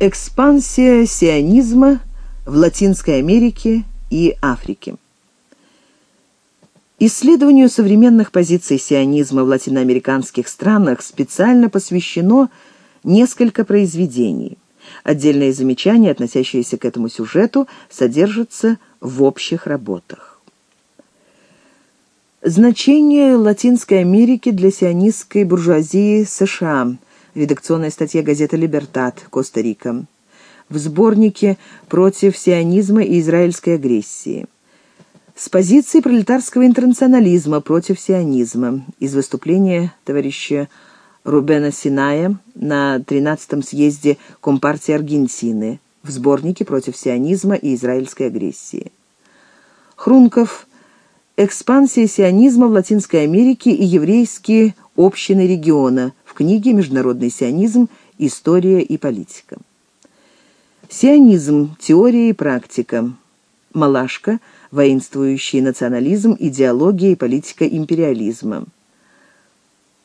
Экспансия сионизма в Латинской Америке и Африке. Исследованию современных позиций сионизма в латиноамериканских странах специально посвящено несколько произведений. Отдельные замечания, относящиеся к этому сюжету, содержатся в общих работах. Значение Латинской Америки для сионистской буржуазии США – Редакционная статья газеты «Либертат», Коста-Рика. В сборнике «Против сионизма и израильской агрессии». С позиции пролетарского интернационализма против сионизма. Из выступления товарища Рубена Синая на 13-м съезде Компартии Аргентины в сборнике «Против сионизма и израильской агрессии». Хрунков «Экспансия сионизма в Латинской Америке и еврейские общины региона» книге «Международный сионизм. История и политика». Сионизм. Теория и практика. Малашка. Воинствующий национализм. Идеология и политика империализма.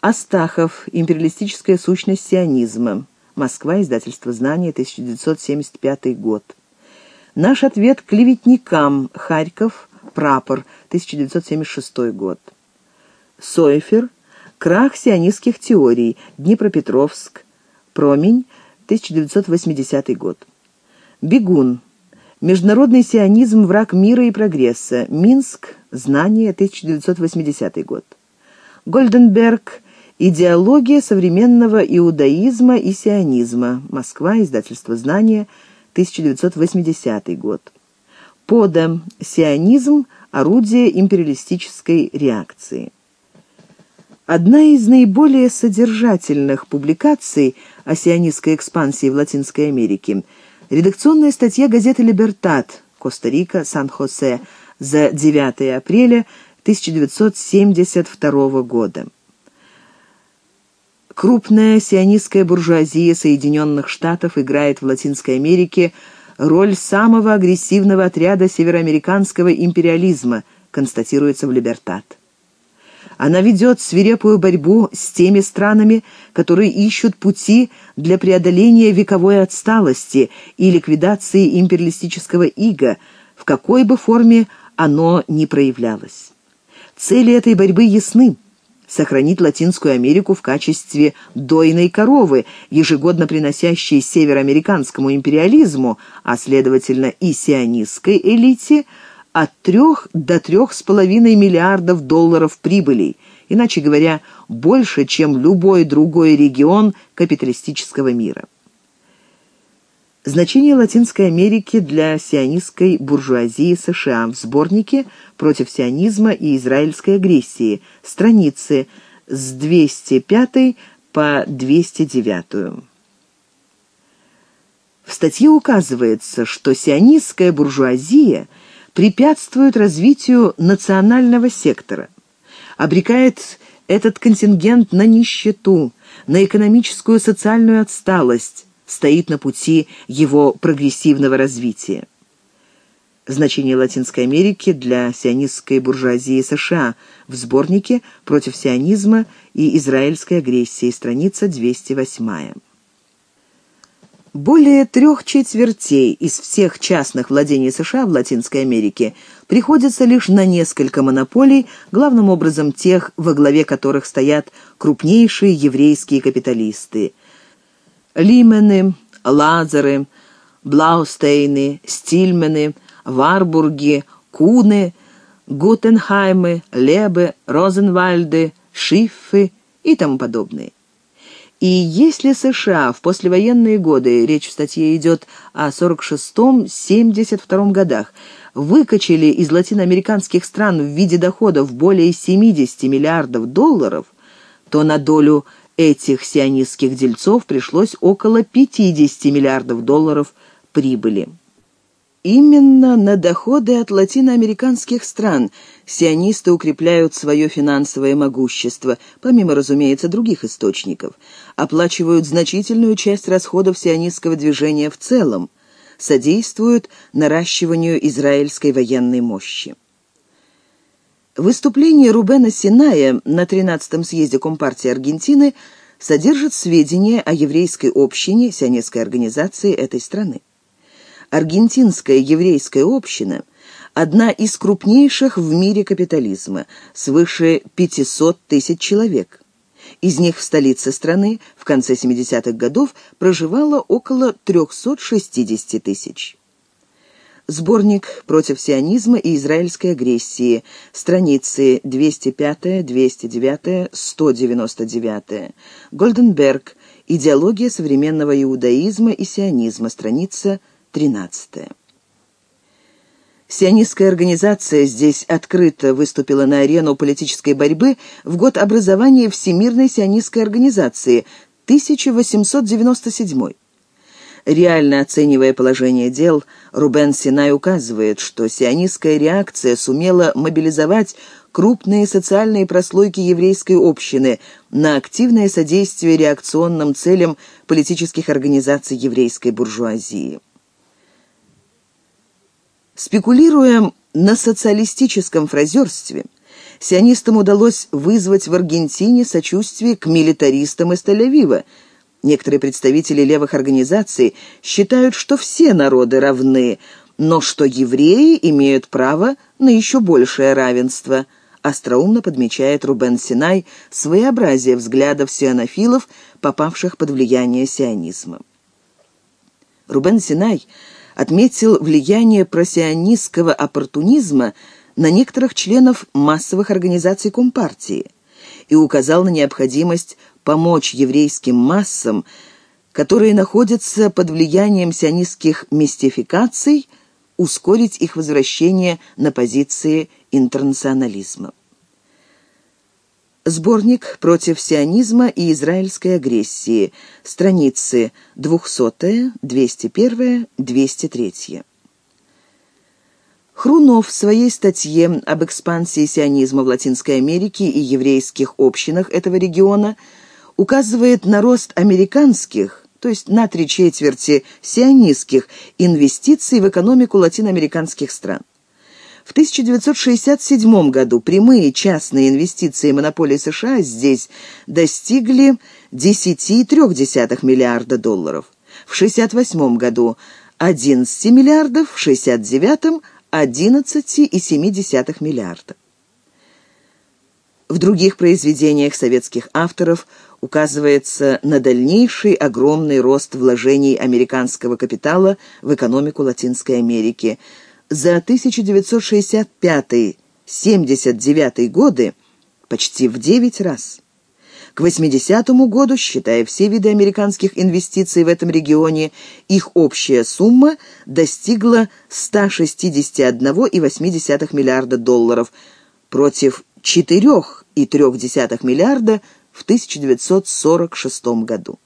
Астахов. Империалистическая сущность сионизма. Москва. Издательство «Знания», 1975 год. Наш ответ клеветникам. Харьков. Прапор. 1976 год. Сойфер. Крах сионистских теорий. Днепропетровск. Промень. 1980 год. Бегун. Международный сионизм. Враг мира и прогресса. Минск. Знание. 1980 год. Гольденберг. Идеология современного иудаизма и сионизма. Москва. Издательство «Знание», 1980 год. Пода. Сионизм. Орудие империалистической реакции. Одна из наиболее содержательных публикаций о сионистской экспансии в Латинской Америке – редакционная статья газеты «Либертат», Коста-Рика, Сан-Хосе, за 9 апреля 1972 года. Крупная сионистская буржуазия Соединенных Штатов играет в Латинской Америке роль самого агрессивного отряда североамериканского империализма, констатируется в «Либертат». Она ведет свирепую борьбу с теми странами, которые ищут пути для преодоления вековой отсталости и ликвидации империалистического ига, в какой бы форме оно ни проявлялось. Цели этой борьбы ясны – сохранить Латинскую Америку в качестве дойной коровы, ежегодно приносящей североамериканскому империализму, а следовательно и сионистской элите – от трех до трех с половиной миллиардов долларов прибылей, иначе говоря, больше, чем любой другой регион капиталистического мира. Значение Латинской Америки для сионистской буржуазии США в сборнике «Против сионизма и израильской агрессии», страницы с 205 по 209. В статье указывается, что сионистская буржуазия – препятствует развитию национального сектора, обрекает этот контингент на нищету, на экономическую социальную отсталость, стоит на пути его прогрессивного развития. Значение Латинской Америки для сионистской буржуазии США в сборнике «Против сионизма и израильской агрессии», страница 208. Более трех четвертей из всех частных владений США в Латинской Америке приходится лишь на несколько монополий, главным образом тех, во главе которых стоят крупнейшие еврейские капиталисты. Лимены, Лазеры, Блаустейны, Стильмены, Варбурги, Куны, Гутенхаймы, Лебе, Розенвальды, Шиффы и тому подобные. И если США в послевоенные годы, речь в статье идет о 46-72 годах, выкачали из латиноамериканских стран в виде доходов более 70 миллиардов долларов, то на долю этих сионистских дельцов пришлось около 50 миллиардов долларов прибыли. Именно на доходы от латиноамериканских стран сионисты укрепляют свое финансовое могущество, помимо, разумеется, других источников, оплачивают значительную часть расходов сионистского движения в целом, содействуют наращиванию израильской военной мощи. Выступление Рубена Синая на 13-м съезде Компартии Аргентины содержит сведения о еврейской общине сионистской организации этой страны. Аргентинская еврейская община – одна из крупнейших в мире капитализма, свыше 500 тысяч человек. Из них в столице страны в конце 70-х годов проживало около 360 тысяч. Сборник «Против сионизма и израильской агрессии», страницы 205, 209, 199. Гольденберг «Идеология современного иудаизма и сионизма», страница 13. Сионистская организация здесь открыто выступила на арену политической борьбы в год образования Всемирной сионистской организации 1897 Реально оценивая положение дел, Рубен Синай указывает, что сионистская реакция сумела мобилизовать крупные социальные прослойки еврейской общины на активное содействие реакционным целям политических организаций еврейской буржуазии. Спекулируя на социалистическом фразерстве, сионистам удалось вызвать в Аргентине сочувствие к милитаристам из Тель-Авива, Некоторые представители левых организаций считают, что все народы равны, но что евреи имеют право на еще большее равенство. Остроумно подмечает Рубен Синай своеобразие взглядов сионофилов, попавших под влияние сионизма. Рубен Синай отметил влияние просионистского оппортунизма на некоторых членов массовых организаций Компартии и указал на необходимость помочь еврейским массам, которые находятся под влиянием сионистских мистификаций, ускорить их возвращение на позиции интернационализма. Сборник «Против сионизма и израильской агрессии», страницы 200, 201, 203. Хрунов в своей статье об экспансии сионизма в Латинской Америке и еврейских общинах этого региона – указывает на рост американских, то есть на три четверти сионистских, инвестиций в экономику латиноамериканских стран. В 1967 году прямые частные инвестиции монополии США здесь достигли 10,3 миллиарда долларов. В 1968 году 11 миллиардов, в 1969 – 11,7 миллиарда. В других произведениях советских авторов указывается на дальнейший огромный рост вложений американского капитала в экономику Латинской Америки. За 1965-79 годы почти в 9 раз. К 80 году, считая все виды американских инвестиций в этом регионе, их общая сумма достигла 161,8 миллиарда долларов против 4 4,3 миллиарда в 1946 году.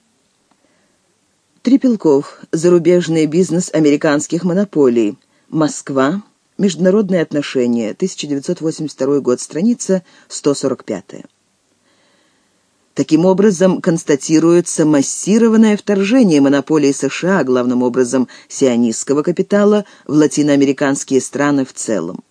Трепелков. Зарубежный бизнес американских монополий. Москва. Международные отношения. 1982 год. Страница 145. Таким образом, констатируется массированное вторжение монополии США, главным образом сионистского капитала, в латиноамериканские страны в целом.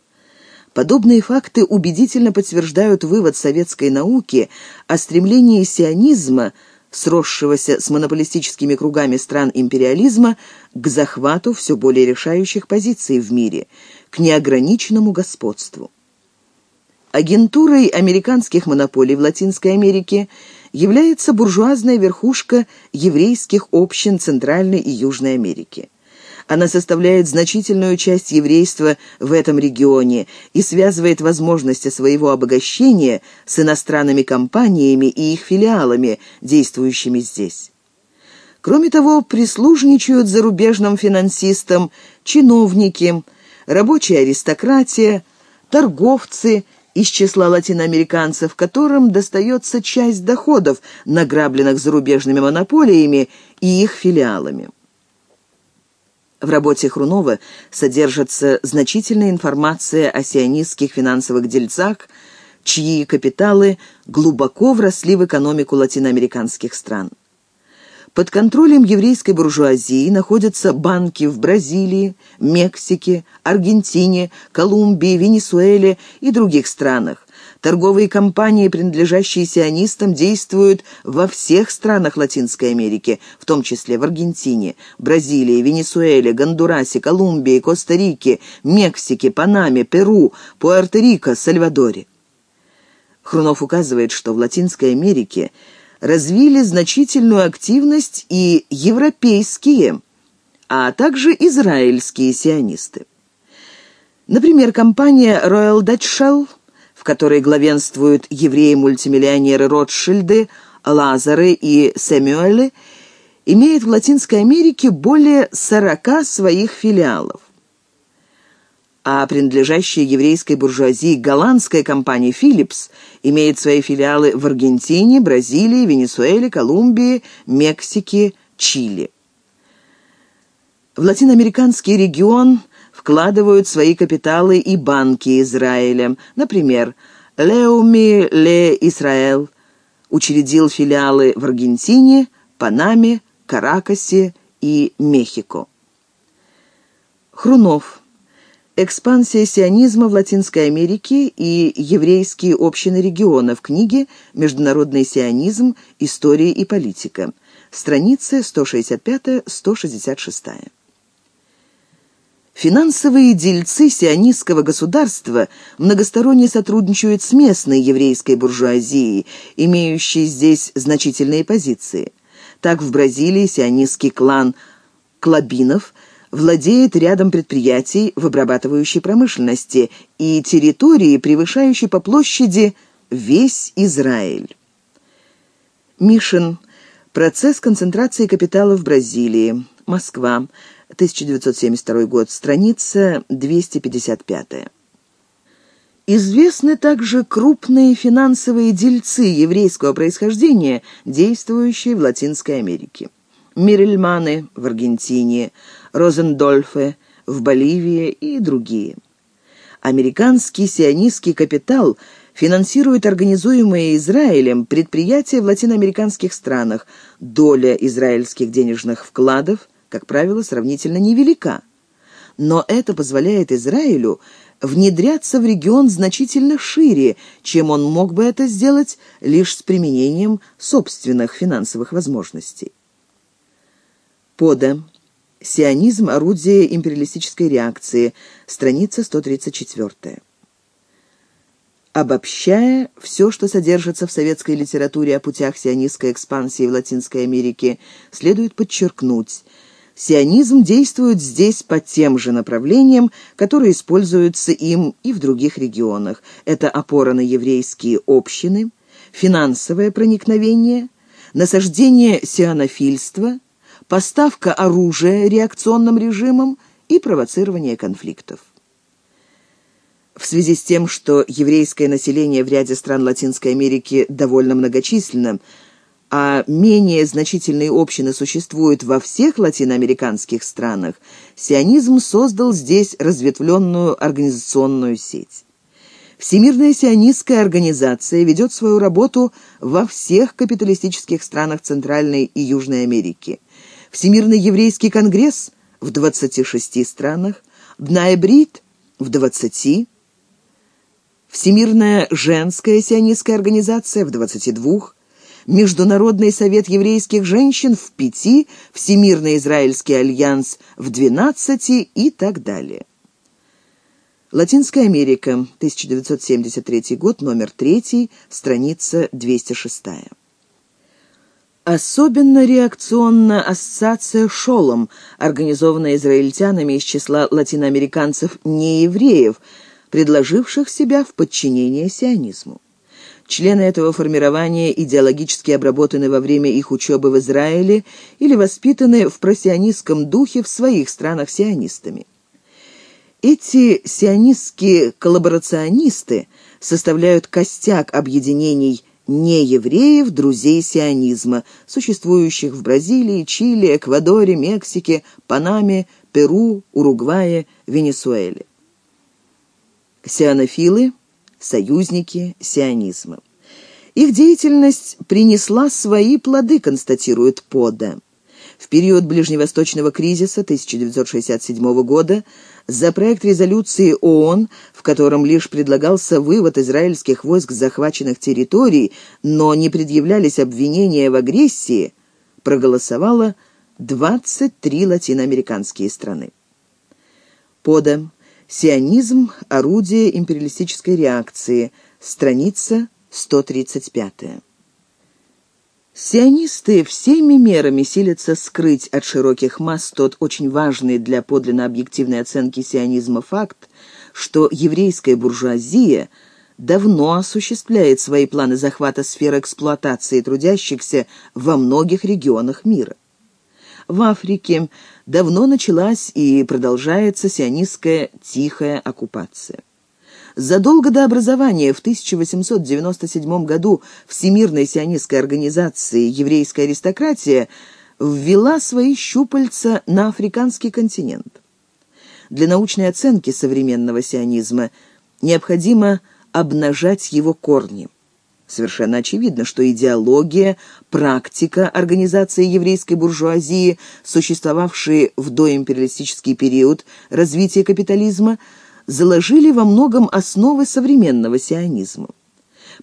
Подобные факты убедительно подтверждают вывод советской науки о стремлении сионизма, сросшегося с монополистическими кругами стран империализма, к захвату все более решающих позиций в мире, к неограниченному господству. Агентурой американских монополий в Латинской Америке является буржуазная верхушка еврейских общин Центральной и Южной Америки. Она составляет значительную часть еврейства в этом регионе и связывает возможности своего обогащения с иностранными компаниями и их филиалами, действующими здесь. Кроме того, прислужничают зарубежным финансистам чиновники, рабочая аристократия, торговцы из числа латиноамериканцев, которым достается часть доходов, награбленных зарубежными монополиями и их филиалами. В работе Хрунова содержится значительная информация о сионистских финансовых дельцах, чьи капиталы глубоко вросли в экономику латиноамериканских стран. Под контролем еврейской буржуазии находятся банки в Бразилии, Мексике, Аргентине, Колумбии, Венесуэле и других странах, Торговые компании, принадлежащие сионистам, действуют во всех странах Латинской Америки, в том числе в Аргентине, Бразилии, Венесуэле, Гондурасе, Колумбии, Коста-Рике, Мексике, Панаме, Перу, Пуэрто-Рико, Сальвадоре. Хрунов указывает, что в Латинской Америке развили значительную активность и европейские, а также израильские сионисты. Например, компания Royal Dutch Shell, которой главенствуют евреи-мультимиллионеры Ротшильды, Лазары и Сэмюэлы, имеет в Латинской Америке более 40 своих филиалов. А принадлежащая еврейской буржуазии голландская компания Philips имеет свои филиалы в Аргентине, Бразилии, Венесуэле, Колумбии, Мексике, Чили. В латиноамериканский регион – вкладывают свои капиталы и банки Израиля. Например, Леуми Ле Исраэл учредил филиалы в Аргентине, Панаме, Каракасе и Мехико. Хрунов. Экспансия сионизма в Латинской Америке и еврейские общины региона в книге «Международный сионизм. История и политика». Страницы 165-166. Финансовые дельцы сионистского государства многосторонне сотрудничают с местной еврейской буржуазией, имеющей здесь значительные позиции. Так в Бразилии сионистский клан Клабинов владеет рядом предприятий в обрабатывающей промышленности и территории, превышающей по площади весь Израиль. Мишин. Процесс концентрации капитала в Бразилии. Москва. 1972 год, страница 255. Известны также крупные финансовые дельцы еврейского происхождения, действующие в Латинской Америке. Мирельманы в Аргентине, Розендольфе в Боливии и другие. Американский сионистский капитал финансирует организуемые Израилем предприятия в латиноамериканских странах, доля израильских денежных вкладов – как правило, сравнительно невелика. Но это позволяет Израилю внедряться в регион значительно шире, чем он мог бы это сделать лишь с применением собственных финансовых возможностей. Пода. Сионизм – орудие империалистической реакции. Страница 134. Обобщая все, что содержится в советской литературе о путях сионистской экспансии в Латинской Америке, следует подчеркнуть – Сионизм действует здесь по тем же направлениям, которые используются им и в других регионах. Это опора на еврейские общины, финансовое проникновение, насаждение сионофильства, поставка оружия реакционным режимом и провоцирование конфликтов. В связи с тем, что еврейское население в ряде стран Латинской Америки довольно многочисленно, а менее значительные общины существуют во всех латиноамериканских странах, сионизм создал здесь разветвленную организационную сеть. Всемирная сионистская организация ведет свою работу во всех капиталистических странах Центральной и Южной Америки. Всемирный еврейский конгресс в 26 странах, Бнаебрид в 20, Всемирная женская сионистская организация в 22, Международный совет еврейских женщин в пяти, Всемирный израильский альянс в двенадцати и так далее. Латинская Америка, 1973 год, номер 3, страница 206. Особенно реакционна ассоциация «Шолом», организованная израильтянами из числа латиноамериканцев-неевреев, предложивших себя в подчинение сионизму. Члены этого формирования идеологически обработаны во время их учебы в Израиле или воспитаны в просионистском духе в своих странах сионистами. Эти сионистские коллаборационисты составляют костяк объединений неевреев, друзей сионизма, существующих в Бразилии, Чили, Эквадоре, Мексике, Панаме, Перу, Уругвае, Венесуэле. Сионофилы – союзники сионизма. Их деятельность принесла свои плоды, констатирует Пода. В период ближневосточного кризиса 1967 года за проект резолюции ООН, в котором лишь предлагался вывод израильских войск с захваченных территорий, но не предъявлялись обвинения в агрессии, проголосовало 23 латиноамериканские страны. Подом. Сионизм – орудие империалистической реакции. Страница 135. Сионисты всеми мерами силятся скрыть от широких масс тот очень важный для подлинно объективной оценки сионизма факт, что еврейская буржуазия давно осуществляет свои планы захвата сфер эксплуатации трудящихся во многих регионах мира. В Африке давно началась и продолжается сионистская тихая оккупация. Задолго до образования в 1897 году Всемирной сионистской организации «Еврейская аристократия» ввела свои щупальца на африканский континент. Для научной оценки современного сионизма необходимо обнажать его корни. Совершенно очевидно, что идеология, практика организации еврейской буржуазии, существовавшие в доимпериалистический период развития капитализма, заложили во многом основы современного сионизма.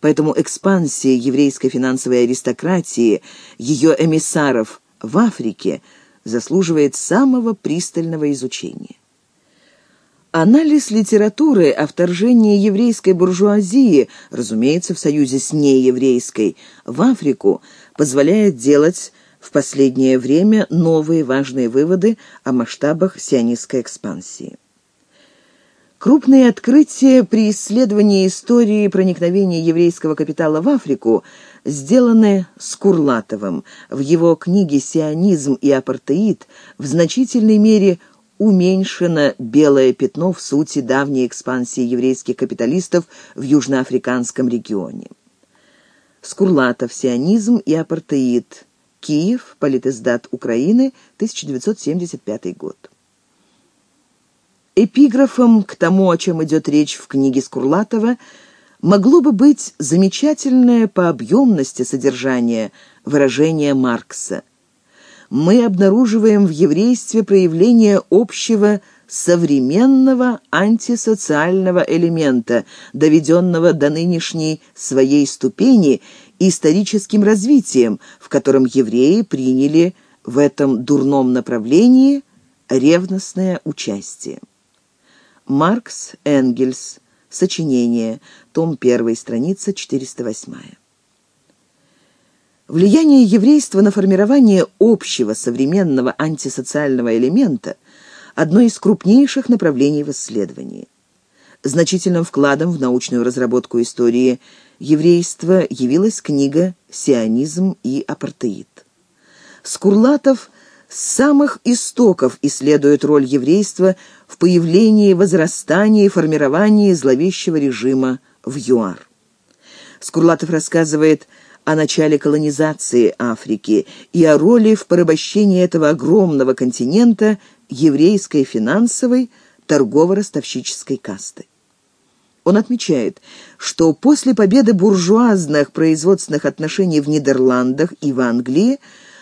Поэтому экспансия еврейской финансовой аристократии, ее эмиссаров в Африке, заслуживает самого пристального изучения. Анализ литературы о вторжении еврейской буржуазии, разумеется, в союзе с нееврейской, в Африку позволяет делать в последнее время новые важные выводы о масштабах сионистской экспансии. Крупные открытия при исследовании истории проникновения еврейского капитала в Африку сделаны Скурлатовым. В его книге «Сионизм и апартеид» в значительной мере – уменьшено белое пятно в сути давней экспансии еврейских капиталистов в южноафриканском регионе. Скурлатов, сионизм и апартеид. Киев, Политиздат Украины, 1975 год. Эпиграфом к тому, о чем идет речь в книге Скурлатова, могло бы быть замечательное по объемности содержания выражение Маркса – мы обнаруживаем в еврействе проявление общего современного антисоциального элемента, доведенного до нынешней своей ступени историческим развитием, в котором евреи приняли в этом дурном направлении ревностное участие. Маркс Энгельс. Сочинение. Том 1. Страница 408. Влияние еврейства на формирование общего современного антисоциального элемента – одно из крупнейших направлений в исследовании. Значительным вкладом в научную разработку истории еврейства явилась книга «Сионизм и апартеид». Скурлатов с самых истоков исследует роль еврейства в появлении, возрастании и формировании зловещего режима в ЮАР. Скурлатов рассказывает о начале колонизации Африки и о роли в порабощении этого огромного континента еврейской финансовой торгово-ростовщической касты. Он отмечает, что после победы буржуазных производственных отношений в Нидерландах и в Англии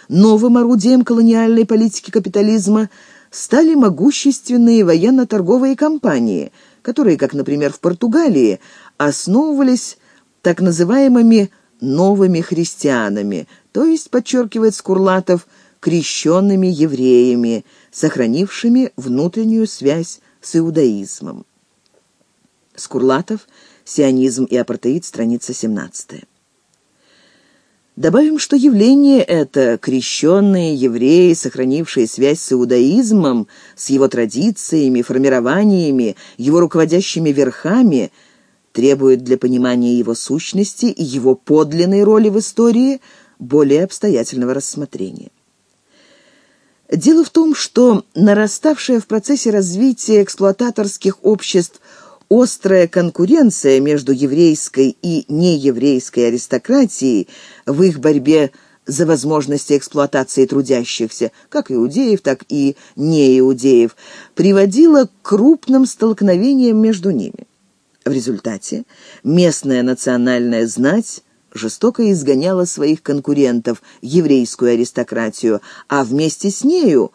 новым орудием колониальной политики капитализма стали могущественные военно-торговые компании, которые, как, например, в Португалии, основывались так называемыми новыми христианами, то есть, подчеркивает Скурлатов, крещенными евреями, сохранившими внутреннюю связь с иудаизмом. Скурлатов, «Сионизм и апартеид», страница 17. Добавим, что явление это, крещенные евреи, сохранившие связь с иудаизмом, с его традициями, формированиями, его руководящими верхами – требует для понимания его сущности и его подлинной роли в истории более обстоятельного рассмотрения. Дело в том, что нараставшая в процессе развития эксплуататорских обществ острая конкуренция между еврейской и нееврейской аристократией в их борьбе за возможности эксплуатации трудящихся, как иудеев, так и неиудеев, приводила к крупным столкновениям между ними. В результате местная национальная знать жестоко изгоняла своих конкурентов, еврейскую аристократию, а вместе с нею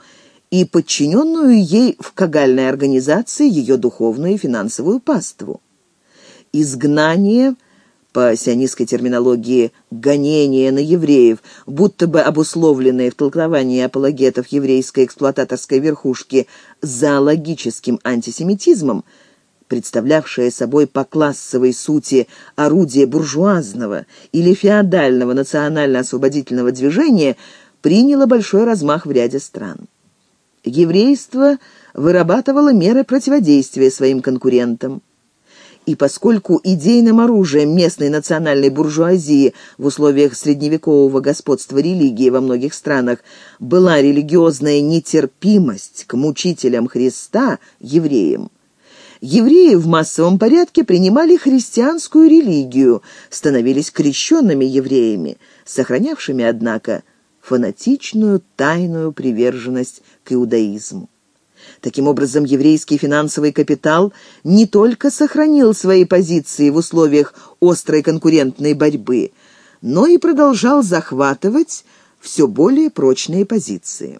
и подчиненную ей в кагальной организации ее духовную и финансовую паству. Изгнание, по сионистской терминологии гонение на евреев, будто бы обусловленное в толковании апологетов еврейской эксплуататорской верхушки зоологическим антисемитизмом – представлявшее собой по классовой сути орудие буржуазного или феодального национально-освободительного движения, приняло большой размах в ряде стран. Еврейство вырабатывало меры противодействия своим конкурентам. И поскольку идейным оружием местной национальной буржуазии в условиях средневекового господства религии во многих странах была религиозная нетерпимость к мучителям Христа, евреям, евреи в массовом порядке принимали христианскую религию, становились крещенными евреями, сохранявшими, однако, фанатичную тайную приверженность к иудаизму. Таким образом, еврейский финансовый капитал не только сохранил свои позиции в условиях острой конкурентной борьбы, но и продолжал захватывать все более прочные позиции.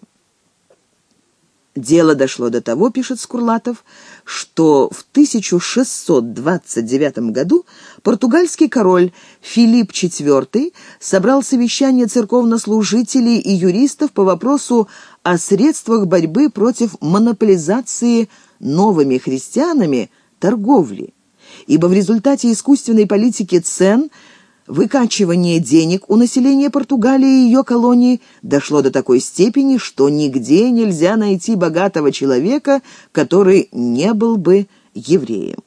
Дело дошло до того, пишет Скурлатов, что в 1629 году португальский король Филипп IV собрал совещание церковнослужителей и юристов по вопросу о средствах борьбы против монополизации новыми христианами торговли, ибо в результате искусственной политики цен – Выкачивание денег у населения Португалии и ее колоний дошло до такой степени, что нигде нельзя найти богатого человека, который не был бы евреем.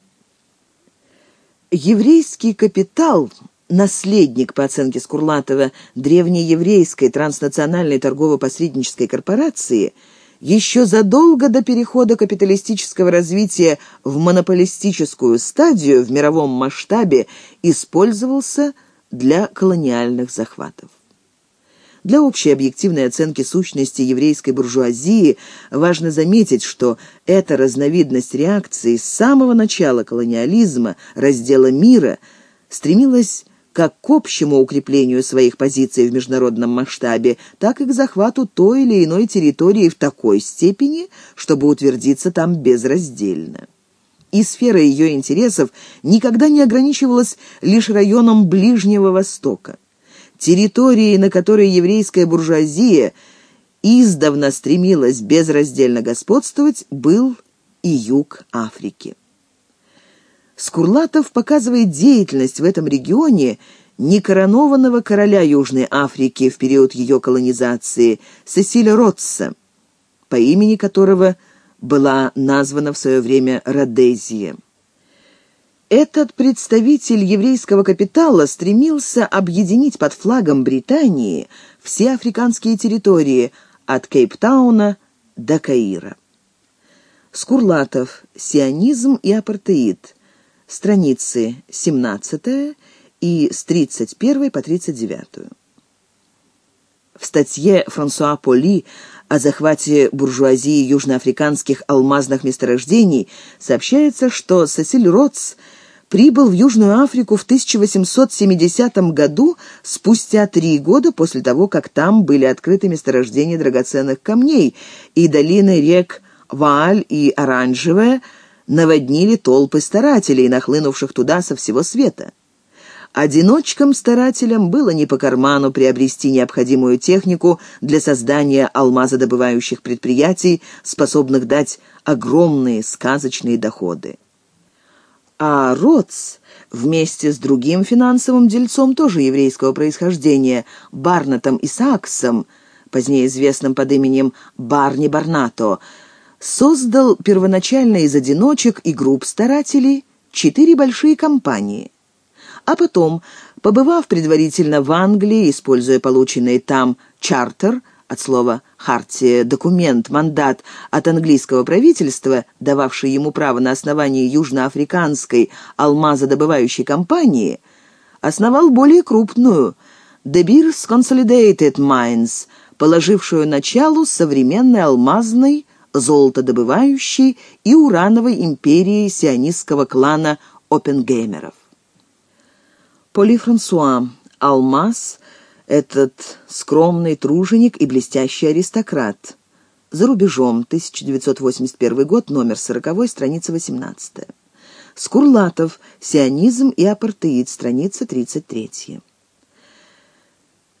Еврейский капитал наследник, по оценке Скурлатова, древнееврейской транснациональной торгово-посреднической корпорации, еще задолго до перехода капиталистического развития в монополистическую стадию в мировом масштабе использовался для колониальных захватов. Для общей объективной оценки сущности еврейской буржуазии важно заметить, что эта разновидность реакции с самого начала колониализма, раздела мира, стремилась как к общему укреплению своих позиций в международном масштабе, так и к захвату той или иной территории в такой степени, чтобы утвердиться там безраздельно и сфера ее интересов никогда не ограничивалась лишь районом Ближнего Востока. Территорией, на которой еврейская буржуазия издавна стремилась безраздельно господствовать, был и юг Африки. Скурлатов показывает деятельность в этом регионе некоронованного короля Южной Африки в период ее колонизации, Сесиля Ротса, по имени которого – была названа в свое время Родезия. Этот представитель еврейского капитала стремился объединить под флагом Британии все африканские территории от Кейптауна до Каира. Скурлатов. Сионизм и апартеид. Страницы 17 и с 31 по 39. В статье Франсуа Поли о захвате буржуазии южноафриканских алмазных месторождений сообщается, что Сесиль Ротс прибыл в Южную Африку в 1870 году, спустя три года после того, как там были открыты месторождения драгоценных камней, и долины рек Вааль и Оранжевая наводнили толпы старателей, нахлынувших туда со всего света. Одиночкам-старателям было не по карману приобрести необходимую технику для создания алмазодобывающих предприятий, способных дать огромные сказочные доходы. А Ротс вместе с другим финансовым дельцом тоже еврейского происхождения, Барнатом и Саксом, позднее известным под именем Барни Барнато, создал первоначально из одиночек и групп старателей четыре большие компании – а потом, побывав предварительно в Англии, используя полученный там чартер, от слова «хартия» — документ, мандат от английского правительства, дававший ему право на основании южноафриканской алмазодобывающей компании, основал более крупную «De Beers Consolidated Mines», положившую началу современной алмазной, золотодобывающей и урановой империи сионистского клана Оппенгеймеров. Поли Франсуа. Алмаз — этот скромный труженик и блестящий аристократ. За рубежом, 1981 год, номер 40, страница 18. Скурлатов, сионизм и апартеид, страница 33.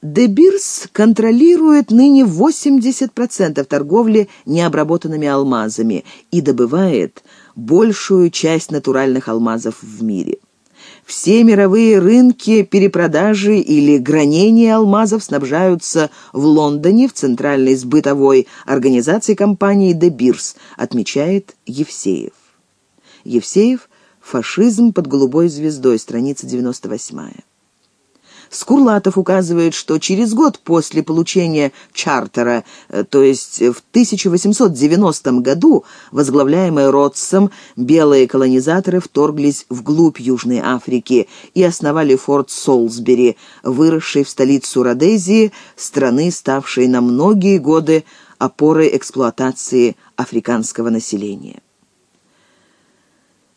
Дебирс контролирует ныне 80% торговли необработанными алмазами и добывает большую часть натуральных алмазов в мире. Все мировые рынки перепродажи или гранения алмазов снабжаются в Лондоне в Центральной сбытовой организации компании «Де Бирс», отмечает Евсеев. Евсеев «Фашизм под голубой звездой», страница 98. Скурлатов указывает, что через год после получения чартера, э, то есть в 1890 году, возглавляемые Ротсом, белые колонизаторы вторглись вглубь Южной Африки и основали форт Солсбери, выросший в столицу Родезии, страны, ставшей на многие годы опорой эксплуатации африканского населения.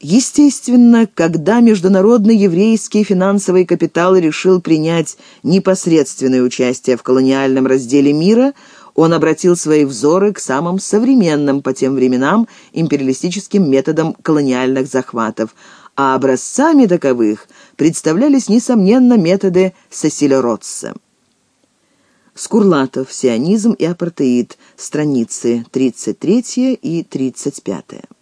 Естественно, когда международный еврейский финансовый капитал решил принять непосредственное участие в колониальном разделе мира, он обратил свои взоры к самым современным по тем временам империалистическим методам колониальных захватов, а образцами таковых представлялись, несомненно, методы Сесиля. Скурлатов, сионизм и апартеид, страницы 33 и 35.